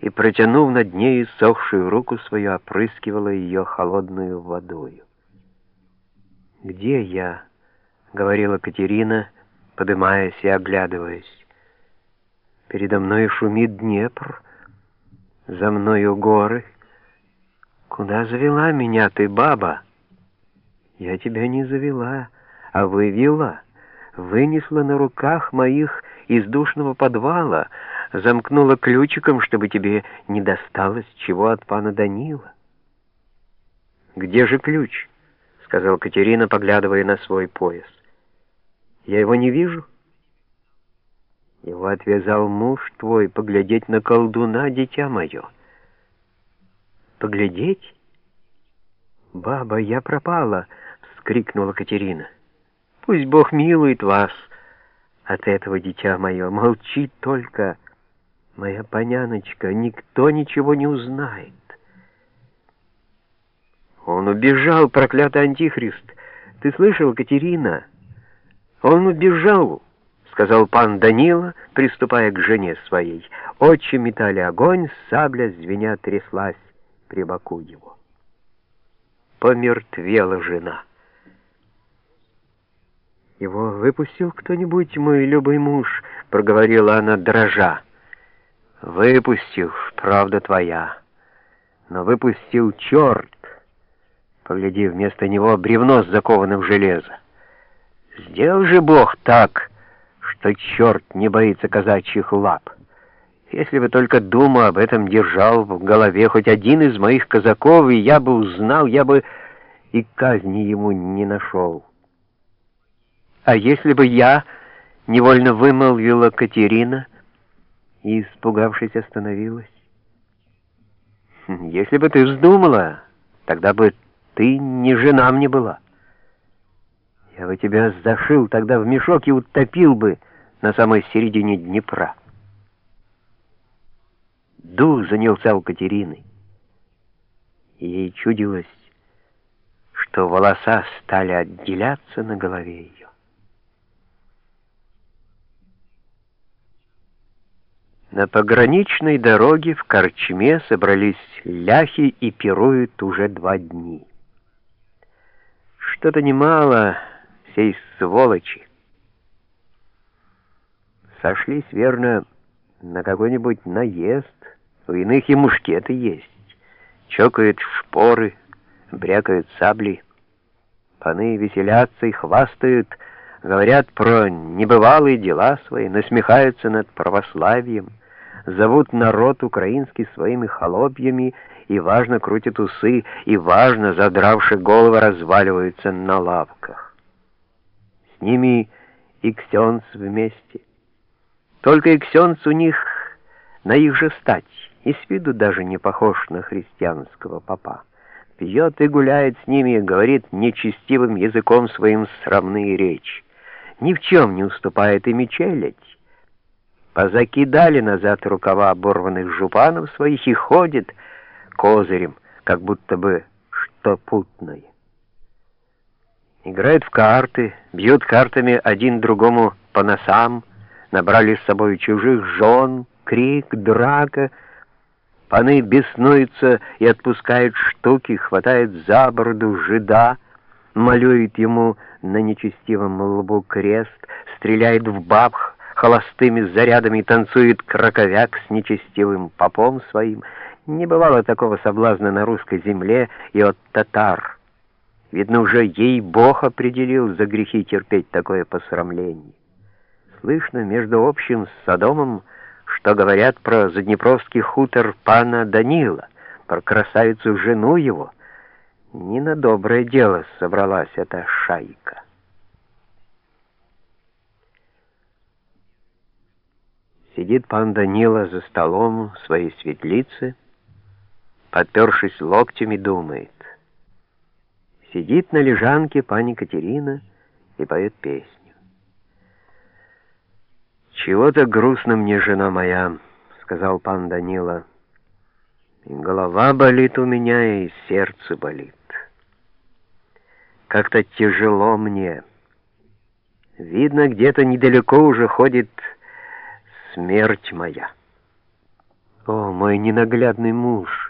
и, протянув над ней сохшую руку свою, опрыскивала ее холодную водою. «Где я?» — говорила Катерина, подымаясь и оглядываясь. «Передо мной шумит Днепр, за мною горы. Куда завела меня ты, баба?» «Я тебя не завела, а вывела, вынесла на руках моих из душного подвала, замкнула ключиком, чтобы тебе не досталось чего от пана Данила». «Где же ключ?» — сказал Катерина, поглядывая на свой пояс. «Я его не вижу». Его отвязал муж твой поглядеть на колдуна, дитя мое. Поглядеть? Баба, я пропала, вскрикнула Катерина. Пусть Бог милует вас от этого, дитя мое. Молчи только, моя поняночка, никто ничего не узнает. Он убежал, проклятый антихрист. Ты слышал, Катерина? Он убежал, сказал пан Данила, приступая к жене своей. Очи метали огонь, сабля звеня тряслась при боку его. Помертвела жена. «Его выпустил кто-нибудь, мой любый муж?» — проговорила она, дрожа. «Выпустил, правда твоя, но выпустил черт, Погляди, вместо него бревно с закованным в железо. Сделал же Бог так, что черт не боится казачьих лап. Если бы только думу об этом держал в голове хоть один из моих казаков, и я бы узнал, я бы и казни ему не нашел. А если бы я, невольно вымолвила Катерина, и, испугавшись, остановилась? Если бы ты вздумала, тогда бы ты не жена мне была. Я бы тебя зашил тогда в мешок и утопил бы на самой середине Днепра. Дух занялся у Катерины. Ей чудилось, что волоса стали отделяться на голове ее. На пограничной дороге в Корчме собрались ляхи и пируют уже два дня что-то немало всей сволочи. Сошлись, верно, на какой-нибудь наезд, у иных и мушкеты есть. Чокают шпоры, брякают сабли. Паны веселятся и хвастают, говорят про небывалые дела свои, насмехаются над православием, зовут народ украинский своими холопьями и важно крутят усы, и важно, задравши головы, разваливаются на лавках. С ними и Ксенц вместе. Только и Ксенц у них на их же стать, и с виду даже не похож на христианского папа. Пьет и гуляет с ними, и говорит нечестивым языком своим срамные речи. Ни в чем не уступает и челядь. Позакидали назад рукава оборванных жупанов своих и ходит, козырем, как будто бы что путное. Играют в карты, бьют картами один другому по носам, набрали с собой чужих жен, крик, драка. Паны беснуются и отпускают штуки, хватают за бороду жида, малюет ему на нечестивом лбу крест, стреляет в баб холостыми зарядами, танцует краковяк с нечестивым попом своим — не бывало такого соблазна на русской земле и от татар. Видно, уже ей Бог определил за грехи терпеть такое посрамление. Слышно между общим с Содомом, что говорят про заднепровский хутор пана Данила, про красавицу жену его. Не на доброе дело собралась эта шайка. Сидит пан Данила за столом в своей светлице, подпершись локтями, думает. Сидит на лежанке пани Катерина и поет песню. «Чего-то грустно мне, жена моя», — сказал пан Данила. «И голова болит у меня, и сердце болит. Как-то тяжело мне. Видно, где-то недалеко уже ходит смерть моя». О, мой ненаглядный муж!